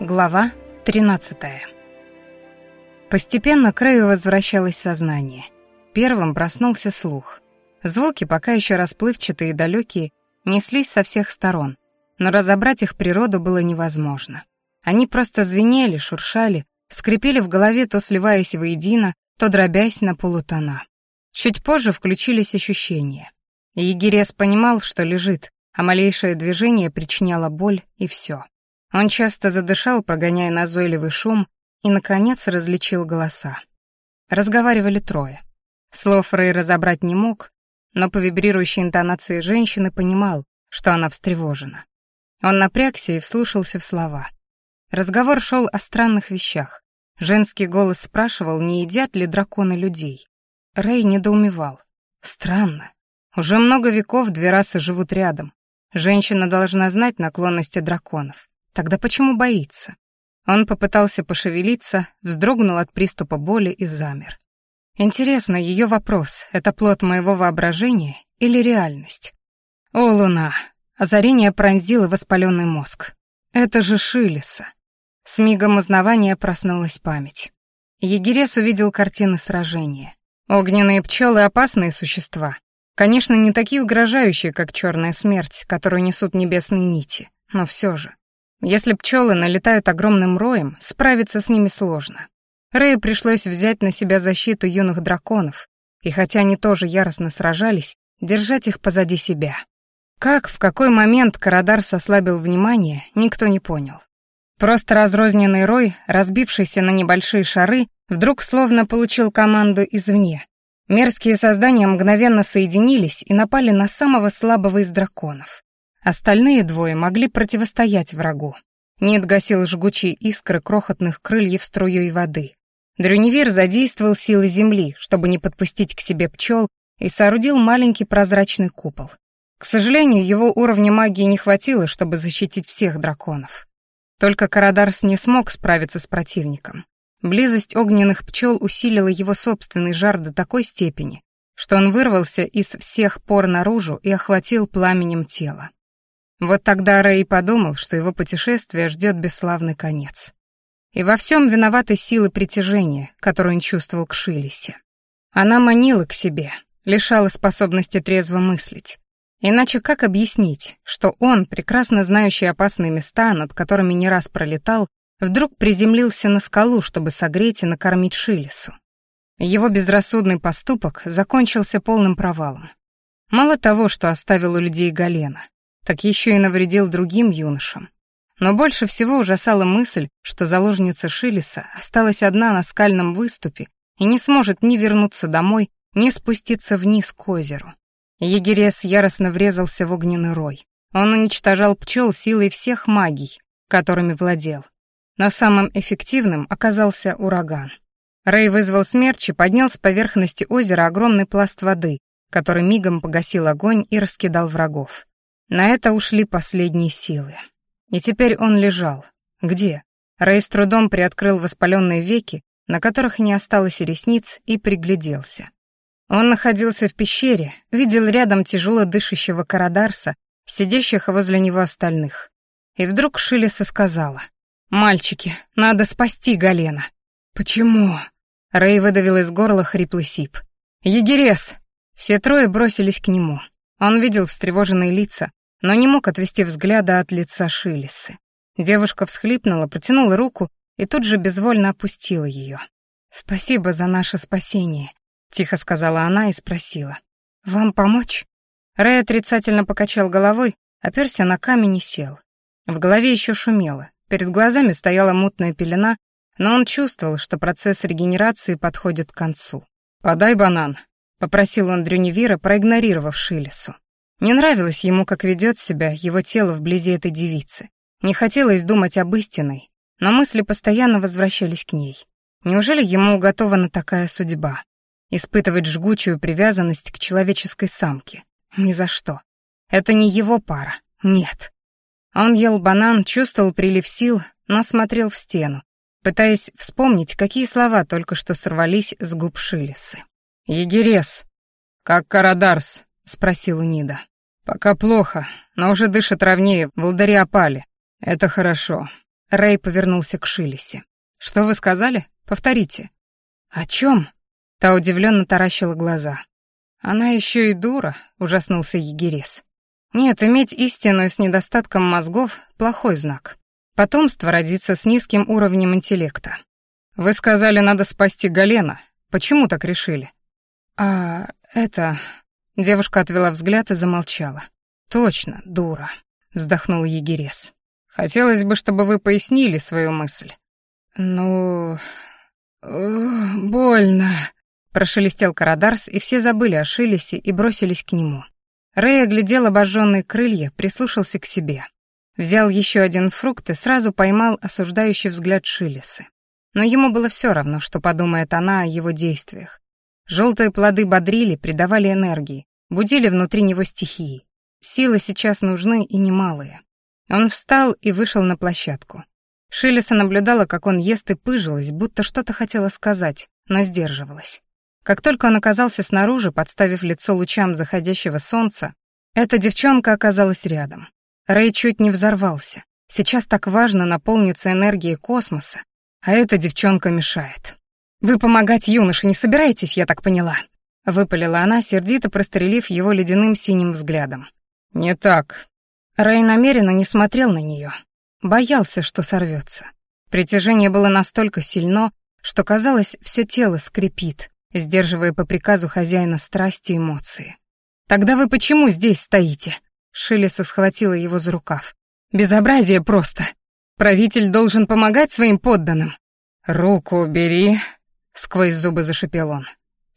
Глава 13. Постепенно к Рэю возвращалось сознание. Первым проснулся слух. Звуки, пока еще расплывчатые и далекие, неслись со всех сторон, но разобрать их природу было невозможно. Они просто звенели, шуршали, скрипели в голове, то сливаясь воедино, то дробясь на полутона. Чуть позже включились ощущения. Егерес понимал, что лежит, а малейшее движение причиняло боль, и все. Он часто задышал, прогоняя назойливый шум, и, наконец, различил голоса. Разговаривали трое. Слов Рэй разобрать не мог, но по вибрирующей интонации женщины понимал, что она встревожена. Он напрягся и вслушался в слова. Разговор шел о странных вещах. Женский голос спрашивал, не едят ли драконы людей. Рэй недоумевал. Странно. Уже много веков две расы живут рядом. Женщина должна знать наклонности драконов. Тогда почему боится? Он попытался пошевелиться, вздрогнул от приступа боли и замер. Интересно, ее вопрос — это плод моего воображения или реальность? О, луна! Озарение пронзило воспаленный мозг. Это же Шилеса. С мигом узнавания проснулась память. Егерес увидел картины сражения. Огненные пчелы — опасные существа. Конечно, не такие угрожающие, как черная смерть, которую несут небесные нити, но все же. Если пчелы налетают огромным роем, справиться с ними сложно. Рэю пришлось взять на себя защиту юных драконов, и хотя они тоже яростно сражались, держать их позади себя. Как, в какой момент Карадарс ослабил внимание, никто не понял. Просто разрозненный рой, разбившийся на небольшие шары, вдруг словно получил команду извне. Мерзкие создания мгновенно соединились и напали на самого слабого из драконов. Остальные двое могли противостоять врагу. Нит гасил жгучие искры крохотных крыльев струей воды. Дрюневир задействовал силы земли, чтобы не подпустить к себе пчел, и соорудил маленький прозрачный купол. К сожалению, его уровня магии не хватило, чтобы защитить всех драконов. Только Карадарс не смог справиться с противником. Близость огненных пчел усилила его собственный жар до такой степени, что он вырвался из всех пор наружу и охватил пламенем тело. Вот тогда Рэй подумал, что его путешествие ждет бесславный конец. И во всем виноваты силы притяжения, которую он чувствовал к Шилисе. Она манила к себе, лишала способности трезво мыслить. Иначе как объяснить, что он, прекрасно знающий опасные места, над которыми не раз пролетал, вдруг приземлился на скалу, чтобы согреть и накормить Шилису? Его безрассудный поступок закончился полным провалом. Мало того, что оставил у людей Галена, так еще и навредил другим юношам. Но больше всего ужасала мысль, что заложница Шилиса осталась одна на скальном выступе и не сможет ни вернуться домой, ни спуститься вниз к озеру. Егерес яростно врезался в огненный рой. Он уничтожал пчел силой всех магий, которыми владел. Но самым эффективным оказался ураган. Рэй вызвал смерч и поднял с поверхности озера огромный пласт воды, который мигом погасил огонь и раскидал врагов. На это ушли последние силы. И теперь он лежал. Где? Рэй с трудом приоткрыл воспаленные веки, на которых не осталось ресниц, и пригляделся. Он находился в пещере, видел рядом тяжело дышащего Карадарса, сидящих возле него остальных. И вдруг Шилеса сказала, «Мальчики, надо спасти Галена». «Почему?» Рэй выдавил из горла хриплый сип. «Егерес!» Все трое бросились к нему. Он видел встревоженные лица, но не мог отвести взгляда от лица Шилисы. Девушка всхлипнула, протянула руку и тут же безвольно опустила ее. «Спасибо за наше спасение», — тихо сказала она и спросила. «Вам помочь?» Рэй отрицательно покачал головой, оперся на камень и сел. В голове еще шумело, перед глазами стояла мутная пелена, но он чувствовал, что процесс регенерации подходит к концу. «Подай банан», — попросил он Дрюневира, проигнорировав Шилису. Не нравилось ему, как ведет себя его тело вблизи этой девицы. Не хотелось думать об истинной, но мысли постоянно возвращались к ней. Неужели ему уготована такая судьба? Испытывать жгучую привязанность к человеческой самке? Ни за что. Это не его пара. Нет. Он ел банан, чувствовал прилив сил, но смотрел в стену, пытаясь вспомнить, какие слова только что сорвались с губ Шилисы. «Егерес!» «Как Карадарс?» — спросил Унида. «Пока плохо, но уже дышит ровнее, волдыри опали. Это хорошо. Рэй повернулся к Шилисе. «Что вы сказали? Повторите». «О чем? Та удивленно таращила глаза. «Она еще и дура», — ужаснулся Егерес. «Нет, иметь истинную с недостатком мозгов — плохой знак. Потомство родится с низким уровнем интеллекта. Вы сказали, надо спасти Галена. Почему так решили?» «А это...» Девушка отвела взгляд и замолчала. «Точно, дура», — вздохнул Егерес. «Хотелось бы, чтобы вы пояснили свою мысль». «Ну... больно», — прошелестел Карадарс, и все забыли о Шилесе и бросились к нему. Рэй оглядел обожженные крылья, прислушался к себе. Взял еще один фрукт и сразу поймал осуждающий взгляд Шилесы. Но ему было все равно, что подумает она о его действиях. Желтые плоды бодрили, придавали энергии, будили внутри него стихии. Силы сейчас нужны и немалые. Он встал и вышел на площадку. Шилеса наблюдала, как он ест и пыжилась, будто что-то хотела сказать, но сдерживалась. Как только он оказался снаружи, подставив лицо лучам заходящего солнца, эта девчонка оказалась рядом. Рэй чуть не взорвался. Сейчас так важно наполниться энергией космоса, а эта девчонка мешает. «Вы помогать юноше не собираетесь, я так поняла?» — выпалила она, сердито прострелив его ледяным синим взглядом. «Не так». Рэй намеренно не смотрел на нее. Боялся, что сорвется. Притяжение было настолько сильно, что, казалось, все тело скрипит, сдерживая по приказу хозяина страсти и эмоции. «Тогда вы почему здесь стоите?» Шилеса схватила его за рукав. «Безобразие просто. Правитель должен помогать своим подданным». «Руку убери», — сквозь зубы зашипел он.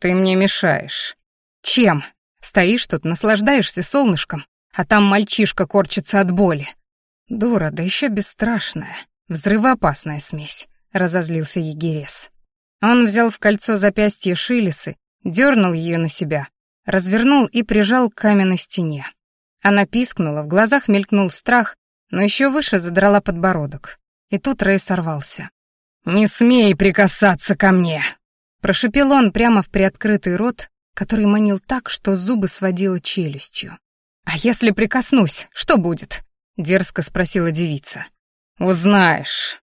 «Ты мне мешаешь». «Чем? Стоишь тут, наслаждаешься солнышком, а там мальчишка корчится от боли». «Дура, да еще бесстрашная, взрывоопасная смесь», — разозлился Егерес. Он взял в кольцо запястье Шилисы, дернул ее на себя, развернул и прижал к каменной стене. Она пискнула, в глазах мелькнул страх, но еще выше задрала подбородок. И тут Рэй сорвался. «Не смей прикасаться ко мне!» Прошипел он прямо в приоткрытый рот, который манил так, что зубы сводило челюстью. «А если прикоснусь, что будет?» — дерзко спросила девица. «Узнаешь».